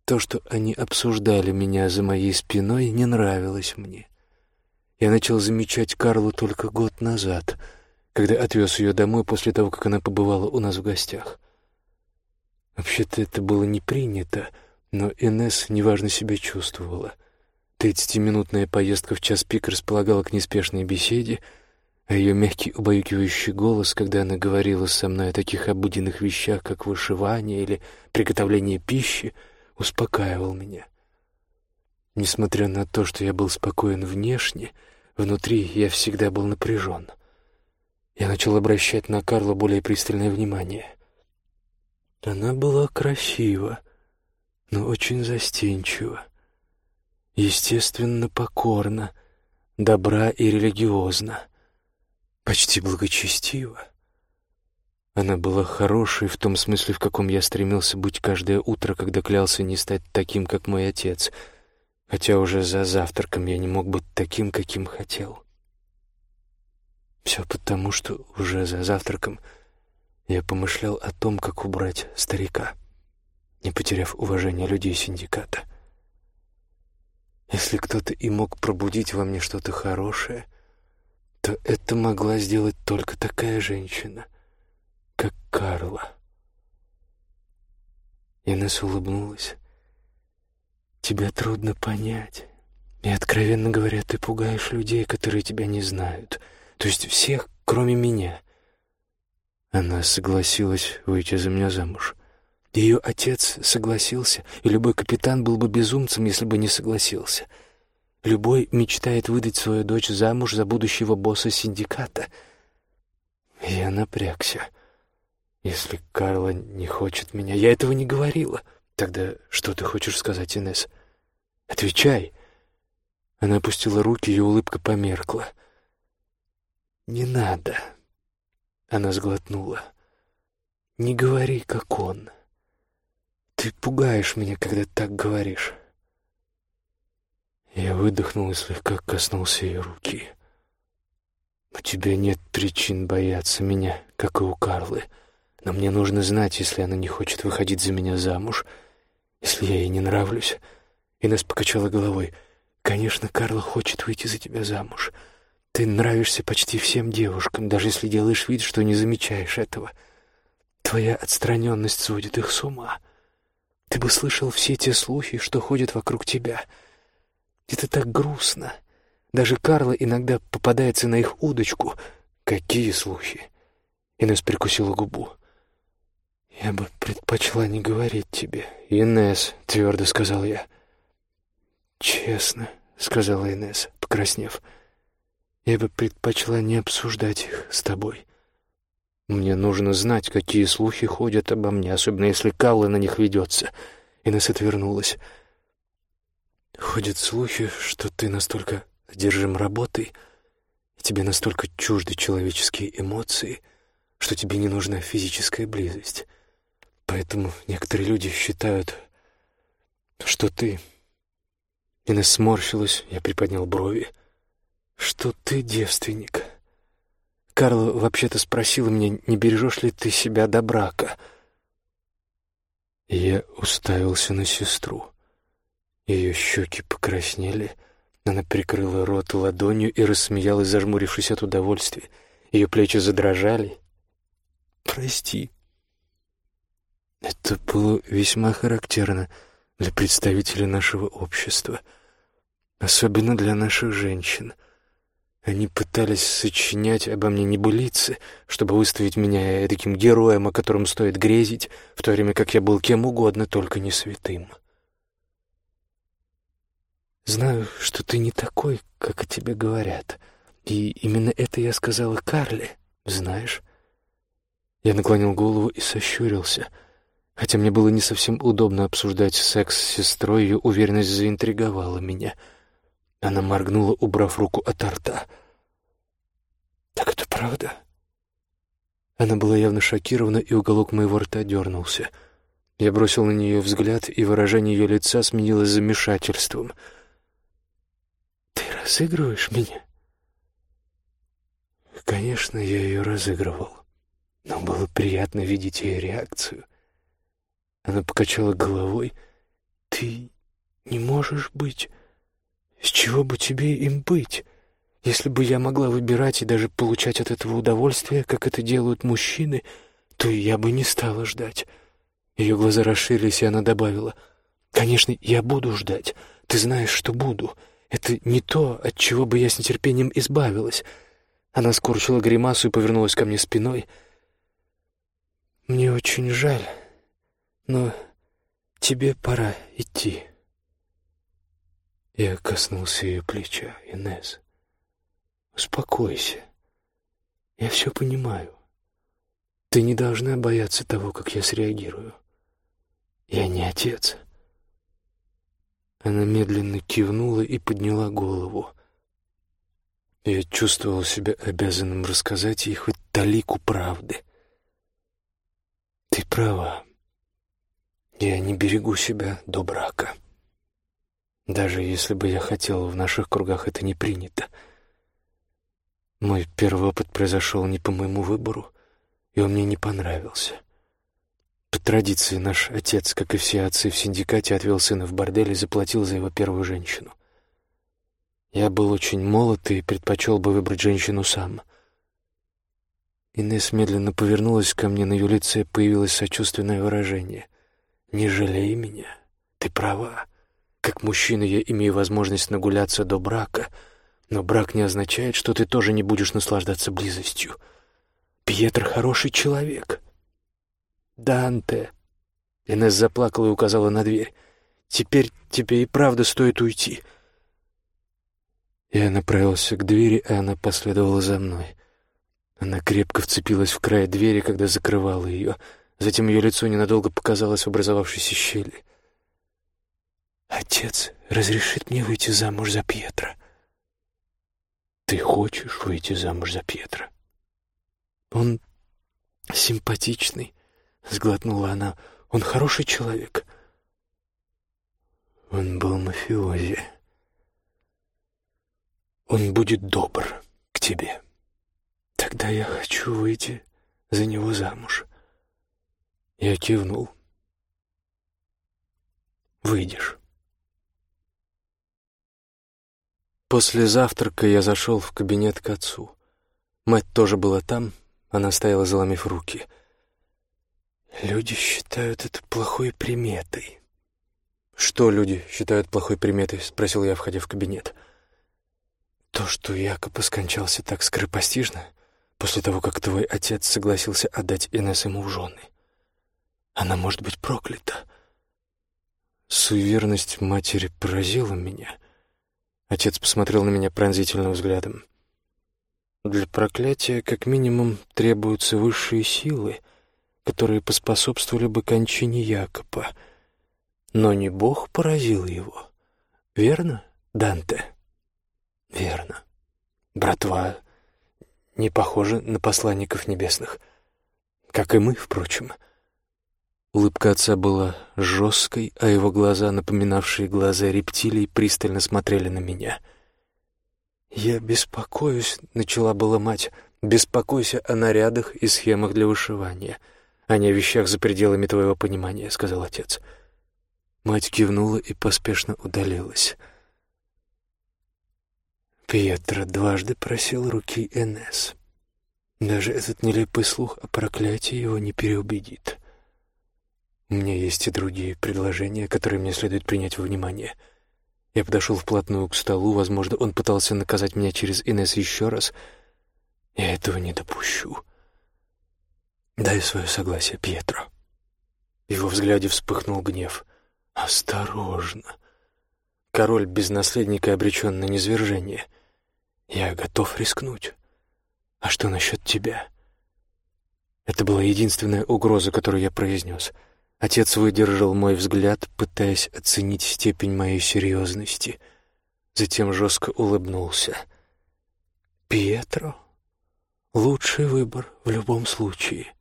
то, что они обсуждали меня за моей спиной, не нравилось мне. Я начал замечать Карлу только год назад, когда отвез ее домой после того, как она побывала у нас в гостях. Вообще-то это было не принято, но Инесс неважно себя чувствовала. Тридцатиминутная поездка в час пик располагала к неспешной беседе, а ее мягкий убаюкивающий голос, когда она говорила со мной о таких обыденных вещах, как вышивание или приготовление пищи — успокаивал меня. Несмотря на то, что я был спокоен внешне, внутри я всегда был напряжен. Я начал обращать на Карла более пристальное внимание. Она была красива, но очень застенчива, естественно, покорна, добра и религиозна, почти благочестива. Она была хорошей в том смысле, в каком я стремился быть каждое утро, когда клялся не стать таким, как мой отец, хотя уже за завтраком я не мог быть таким, каким хотел. Все потому, что уже за завтраком я помышлял о том, как убрать старика, не потеряв уважения людей синдиката. Если кто-то и мог пробудить во мне что-то хорошее, то это могла сделать только такая женщина — как Карла. Инесс улыбнулась. «Тебя трудно понять. И, откровенно говоря, ты пугаешь людей, которые тебя не знают. То есть всех, кроме меня». Она согласилась выйти за меня замуж. Ее отец согласился, и любой капитан был бы безумцем, если бы не согласился. Любой мечтает выдать свою дочь замуж за будущего босса синдиката. Я напрягся. Если Карла не хочет меня... Я этого не говорила. Тогда что ты хочешь сказать, Инесс? Отвечай. Она опустила руки, ее улыбка померкла. Не надо. Она сглотнула. «Не говори, как он. Ты пугаешь меня, когда так говоришь». Я выдохнул и слегка коснулся ее руки. «У тебя нет причин бояться меня, как и у Карлы. Но мне нужно знать, если она не хочет выходить за меня замуж, если я ей не нравлюсь». Инесс покачала головой. «Конечно, Карла хочет выйти за тебя замуж. Ты нравишься почти всем девушкам, даже если делаешь вид, что не замечаешь этого. Твоя отстраненность сводит их с ума. Ты бы слышал все те слухи, что ходят вокруг тебя. Это так грустно. Даже Карла иногда попадается на их удочку. Какие слухи? Инесс прикусила губу. «Я бы предпочла не говорить тебе, Инесс», — твердо сказал я. «Честно», — сказала Инесс, покраснев, — я бы предпочла не обсуждать их с тобой. Мне нужно знать, какие слухи ходят обо мне, особенно если Калла на них ведется. Инесса отвернулась. Ходят слухи, что ты настолько одержим работой, и тебе настолько чужды человеческие эмоции, что тебе не нужна физическая близость. Поэтому некоторые люди считают, что ты... Инесса сморщилась, я приподнял брови что ты девственник. Карл вообще-то спросил меня, не бережешь ли ты себя до брака. Я уставился на сестру. Ее щеки покраснели, она прикрыла рот ладонью и рассмеялась, зажмурившись от удовольствия. Ее плечи задрожали. «Прости». Это было весьма характерно для представителей нашего общества, особенно для наших женщин — они пытались сочинять обо мне небылицы, чтобы выставить меня таким героем, о котором стоит грезить, в то время как я был кем угодно, только не святым. Знаю, что ты не такой, как о тебе говорят. И именно это я сказала Карле, знаешь? Я наклонил голову и сощурился. Хотя мне было не совсем удобно обсуждать секс с сестрой, ее уверенность заинтриговала меня — она моргнула, убрав руку от рта. «Так это правда?» Она была явно шокирована, и уголок моего рта дернулся. Я бросил на нее взгляд, и выражение ее лица сменилось замешательством. «Ты разыгрываешь меня?» Конечно, я ее разыгрывал, но было приятно видеть ее реакцию. Она покачала головой. «Ты не можешь быть...» С чего бы тебе им быть? Если бы я могла выбирать и даже получать от этого удовольствие, как это делают мужчины, то я бы не стала ждать. Ее глаза расширились, и она добавила, «Конечно, я буду ждать. Ты знаешь, что буду. Это не то, от чего бы я с нетерпением избавилась». Она скорчила гримасу и повернулась ко мне спиной. «Мне очень жаль, но тебе пора идти». Я коснулся ее плеча. «Инесс, успокойся. Я все понимаю. Ты не должна бояться того, как я среагирую. Я не отец». Она медленно кивнула и подняла голову. Я чувствовал себя обязанным рассказать ей хоть талику правды. «Ты права. Я не берегу себя до брака». Даже если бы я хотел, в наших кругах это не принято. Мой первый опыт произошел не по моему выбору, и он мне не понравился. По традиции наш отец, как и все отцы в синдикате, отвел сына в бордель и заплатил за его первую женщину. Я был очень молод и предпочел бы выбрать женщину сам. Инесс медленно повернулась ко мне, на ее лице появилось сочувственное выражение. «Не жалей меня, ты права». Как мужчина я имею возможность нагуляться до брака, но брак не означает, что ты тоже не будешь наслаждаться близостью. Пьетр хороший человек. Данте. Инесс заплакала и указала на дверь. Теперь тебе и правда стоит уйти. Я направился к двери, и она последовала за мной. Она крепко вцепилась в край двери, когда закрывала ее. Затем ее лицо ненадолго показалось в образовавшейся щели. Отец разрешит мне выйти замуж за Пьетро. Ты хочешь выйти замуж за Пьетро? Он симпатичный», — сглотнула она. «Он хороший человек». Он был мафиози. Он будет добр к тебе. Тогда я хочу выйти за него замуж. Я кивнул. Выйдешь. После завтрака я зашел в кабинет к отцу. Мать тоже была там, она стояла, заломив руки. Люди считают это плохой приметой. «Что люди считают плохой приметой?» — спросил я, входя в кабинет. «То, что якобы скончался так скоропостижно, после того, как твой отец согласился отдать Инесс ему в жены. Она может быть проклята». Суеверность матери поразила меня. Отец посмотрел на меня пронзительным взглядом. Для проклятия как минимум требуются высшие силы, которые поспособствовали бы кончине Якоба. Но не Бог поразил его. Верно, Данте? Верно. Братва не похожа на посланников небесных, как и мы, впрочем. Улыбка отца была жесткой, а его глаза, напоминавшие глаза рептилий, пристально смотрели на меня — «Я беспокоюсь», — начала была мать, — «беспокойся о нарядах и схемах для вышивания, а не о вещах за пределами твоего понимания», — сказал отец. Мать кивнула и поспешно удалилась. Пьетро дважды просил руки Энесс. Даже этот нелепый слух о проклятии его не переубедит. Меня есть и другие предложения, которые мне следует принять во внимание — я подошел вплотную к столу. Возможно, он пытался наказать меня через Инесс еще раз. Я этого не допущу. Дай свое согласие, Пьетро. В его взгляде вспыхнул гнев. Осторожно. Король без наследника обречен на низвержение. Я готов рискнуть. А что насчет тебя? Это была единственная угроза, которую я произнес — Отец выдержал мой взгляд, пытаясь оценить степень моей серьезности. Затем жестко улыбнулся. «Пьетро, лучший выбор в любом случае.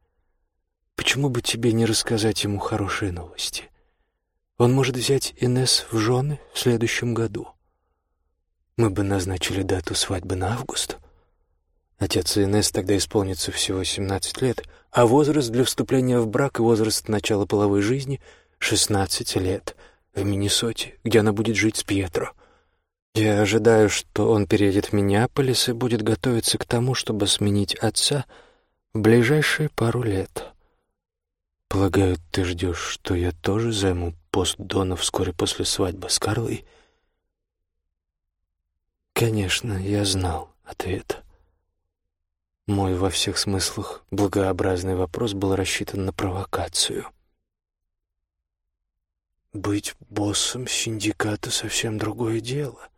Почему бы тебе не рассказать ему хорошие новости? Он может взять Инес в жены в следующем году. Мы бы назначили дату свадьбы на август». Отец Инес тогда исполнится всего 17 лет, а возраст для вступления в брак и возраст начала половой жизни — 16 лет в Миннесоте, где она будет жить с Пьетро. Я ожидаю, что он переедет в Миннеаполис и будет готовиться к тому, чтобы сменить отца в ближайшие пару лет. Полагаю, ты ждешь, что я тоже займу пост Дона вскоре после свадьбы с Карлой? Конечно, я знал ответ. Мой во всех смыслах благообразный вопрос был рассчитан на провокацию. Быть боссом синдиката — совсем другое дело.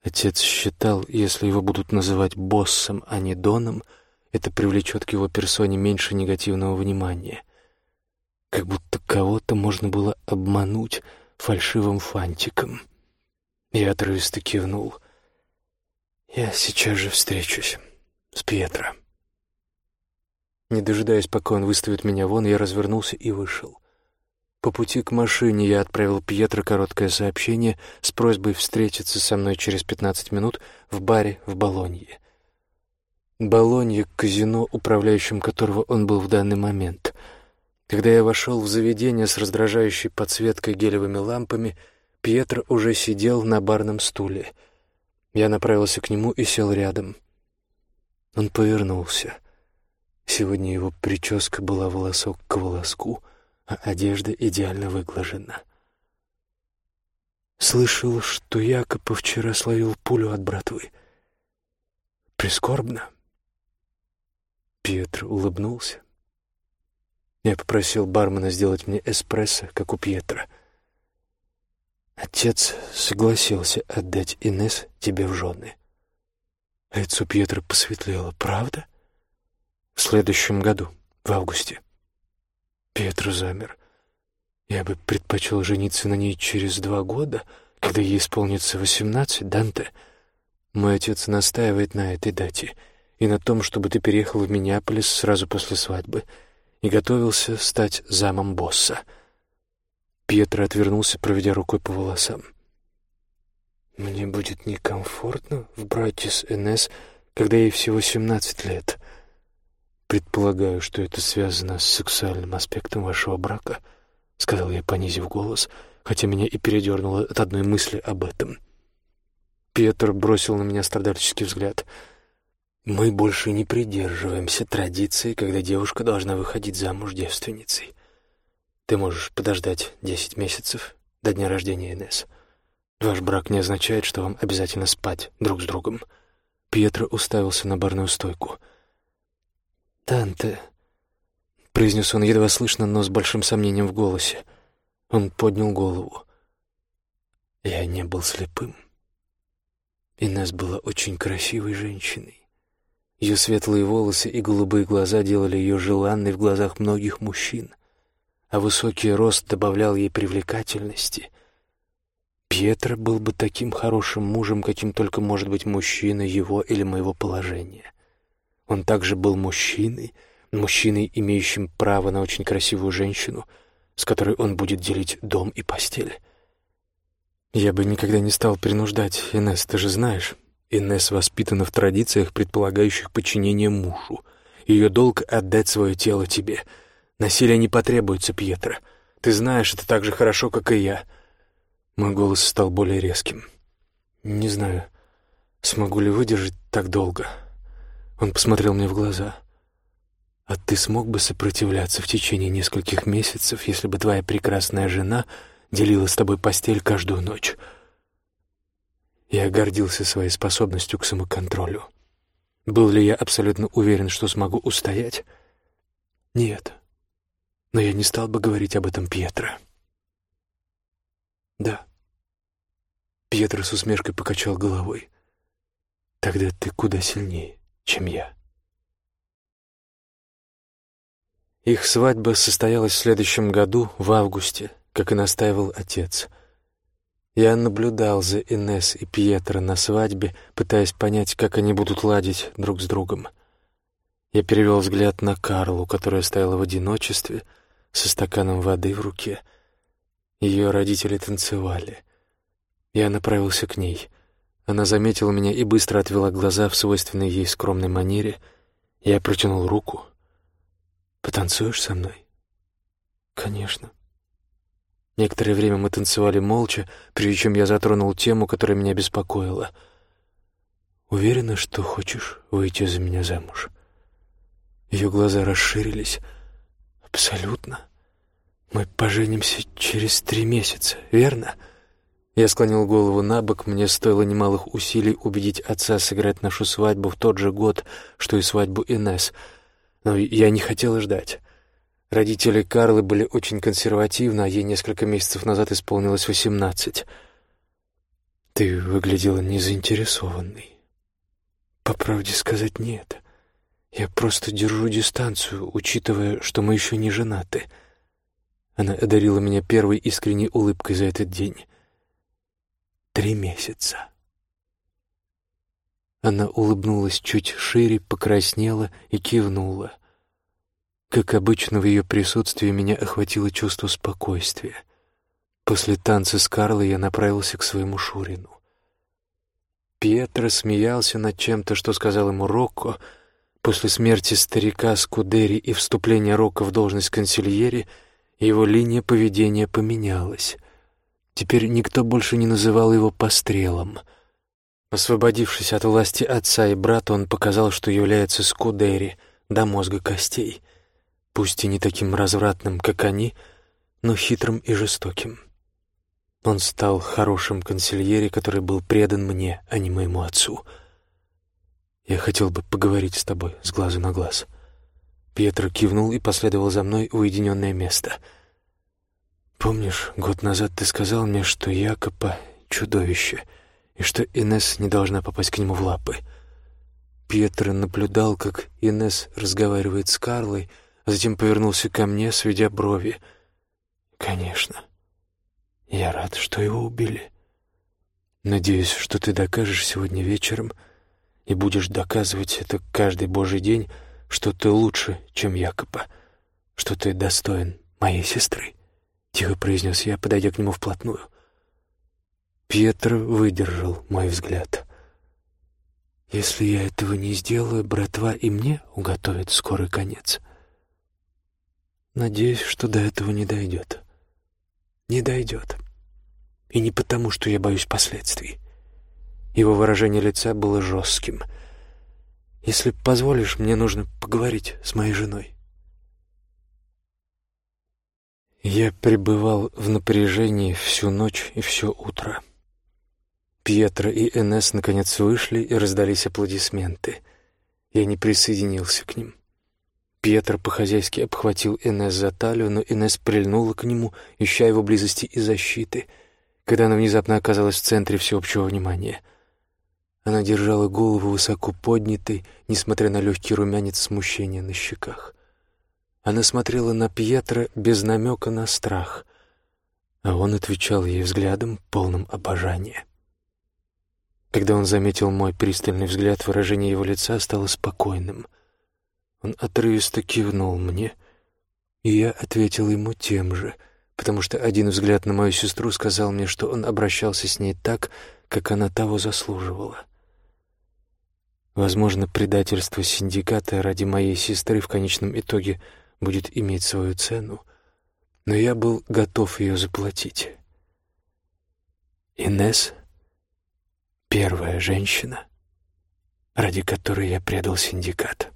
Отец считал, если его будут называть боссом, а не доном, это привлечет к его персоне меньше негативного внимания. Как будто кого-то можно было обмануть фальшивым фантиком. Я отрывисто кивнул — я сейчас же встречусь с Пьетро. Не дожидаясь, пока он выставит меня вон, я развернулся и вышел. По пути к машине я отправил Пьетро короткое сообщение с просьбой встретиться со мной через 15 минут в баре в Болонье. Болонье — казино, управляющим которого он был в данный момент. Когда я вошел в заведение с раздражающей подсветкой гелевыми лампами, Пьетро уже сидел на барном стуле — я направился к нему и сел рядом. Он повернулся. Сегодня его прическа была волосок к волоску, а одежда идеально выглажена. Слышал, что Якоб вчера словил пулю от братвы. Прискорбно. Пьетро улыбнулся. Я попросил бармена сделать мне эспрессо, как у Пьетро — Отец согласился отдать Инес тебе в жены. Лицо Пьетро посветлело, правда? В следующем году, в августе. Пьетро замер. Я бы предпочел жениться на ней через два года, когда ей исполнится восемнадцать, Данте. Мой отец настаивает на этой дате, и на том, чтобы ты переехал в Миннеаполис сразу после свадьбы и готовился стать замом босса. Пьетро отвернулся, проведя рукой по волосам. «Мне будет некомфортно в браке с Энесс, когда ей всего семнадцать лет. Предполагаю, что это связано с сексуальным аспектом вашего брака», — сказал я, понизив голос, хотя меня и передернуло от одной мысли об этом. Петр бросил на меня страдальческий взгляд. «Мы больше не придерживаемся традиции, когда девушка должна выходить замуж девственницей. Ты можешь подождать десять месяцев до дня рождения Инесс. Ваш брак не означает, что вам обязательно спать друг с другом». Пьетро уставился на барную стойку. «Танте», — произнес он едва слышно, но с большим сомнением в голосе. Он поднял голову. Я не был слепым. Инесс была очень красивой женщиной. Ее светлые волосы и голубые глаза делали ее желанной в глазах многих мужчин, а высокий рост добавлял ей привлекательности. Пьетро был бы таким хорошим мужем, каким только может быть мужчина его или моего положения. Он также был мужчиной, мужчиной, имеющим право на очень красивую женщину, с которой он будет делить дом и постель. Я бы никогда не стал принуждать Инесс, ты же знаешь. Инесс воспитана в традициях, предполагающих подчинение мужу. Ее долг — отдать свое тело тебе. Насилие не потребуется, Пьетро. Ты знаешь это так же хорошо, как и я. Мой голос стал более резким. Не знаю, смогу ли выдержать так долго. Он посмотрел мне в глаза. А ты смог бы сопротивляться в течение нескольких месяцев, если бы твоя прекрасная жена делила с тобой постель каждую ночь? Я гордился своей способностью к самоконтролю. Был ли я абсолютно уверен, что смогу устоять? Нет. Но я не стал бы говорить об этом Пьетро. Да. Пьетро с усмешкой покачал головой. Тогда ты куда сильнее, чем я. Их свадьба состоялась в следующем году, в августе, как и настаивал отец. Я наблюдал за Инес и Пьетро на свадьбе, пытаясь понять, как они будут ладить друг с другом. Я перевел взгляд на Карлу, которая стояла в одиночестве, со стаканом воды в руке — ее родители танцевали. Я направился к ней. Она заметила меня и быстро отвела глаза в свойственной ей скромной манере. Я протянул руку. «Потанцуешь со мной?» «Конечно». Некоторое время мы танцевали молча, прежде чем я затронул тему, которая меня беспокоила. «Уверена, что хочешь выйти за меня замуж?» Ее глаза расширились. «Абсолютно». «Мы поженимся через три месяца, верно?» Я склонил голову на бок, мне стоило немалых усилий убедить отца сыграть нашу свадьбу в тот же год, что и свадьбу Инес. Но я не хотел ждать. Родители Карлы были очень консервативны, а ей несколько месяцев назад исполнилось восемнадцать. «Ты выглядела незаинтересованной». «По правде сказать, нет. Я просто держу дистанцию, учитывая, что мы еще не женаты». Она одарила меня первой искренней улыбкой за этот день. Три месяца. Она улыбнулась чуть шире, покраснела и кивнула. Как обычно, в ее присутствии меня охватило чувство спокойствия. После танца с Карлой я направился к своему Шурину. Пьетро смеялся над чем-то, что сказал ему Рокко. После смерти старика Скудери и вступления Рокко в должность консильери — его линия поведения поменялась. Теперь никто больше не называл его пострелом. Освободившись от власти отца и брата, он показал, что является скудери до мозга костей, пусть и не таким развратным, как они, но хитрым и жестоким. Он стал хорошим консильери, который был предан мне, а не моему отцу. Я хотел бы поговорить с тобой с глазу на глаз. Пьетро кивнул и последовал за мной в уединенное место. «Помнишь, год назад ты сказал мне, что Якопа — чудовище, и что Инес не должна попасть к нему в лапы?» Пьетро наблюдал, как Инес разговаривает с Карлой, а затем повернулся ко мне, сведя брови. «Конечно. Я рад, что его убили. Надеюсь, что ты докажешь сегодня вечером, и будешь доказывать это каждый божий день, что ты лучше, чем Якоба, что ты достоин моей сестры», — тихо произнес я, подойдя к нему вплотную. Пьетр выдержал мой взгляд. «Если я этого не сделаю, братва и мне уготовит скорый конец. Надеюсь, что до этого не дойдет. Не дойдет. И не потому, что я боюсь последствий. Его выражение лица было жестким. «Если позволишь, мне нужно поговорить с моей женой». Я пребывал в напряжении всю ночь и все утро. Пьетро и Энесс наконец вышли, и раздались аплодисменты. Я не присоединился к ним. Пьетро по-хозяйски обхватил Энесс за талию, но Энесс прильнула к нему, ища его близости и защиты, когда она внезапно оказалась в центре всеобщего внимания — она держала голову высоко поднятой, несмотря на легкий румянец смущения на щеках. Она смотрела на Пьетро без намека на страх, а он отвечал ей взглядом, полным обожания. Когда он заметил мой пристальный взгляд, выражение его лица стало спокойным. Он отрывисто кивнул мне, и я ответил ему тем же, потому что один взгляд на мою сестру сказал мне, что он обращался с ней так, как она того заслуживала. Возможно, предательство синдиката ради моей сестры в конечном итоге будет иметь свою цену, но я был готов ее заплатить. Инес — первая женщина, ради которой я предал синдикат.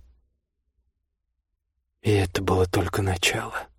И это было только начало.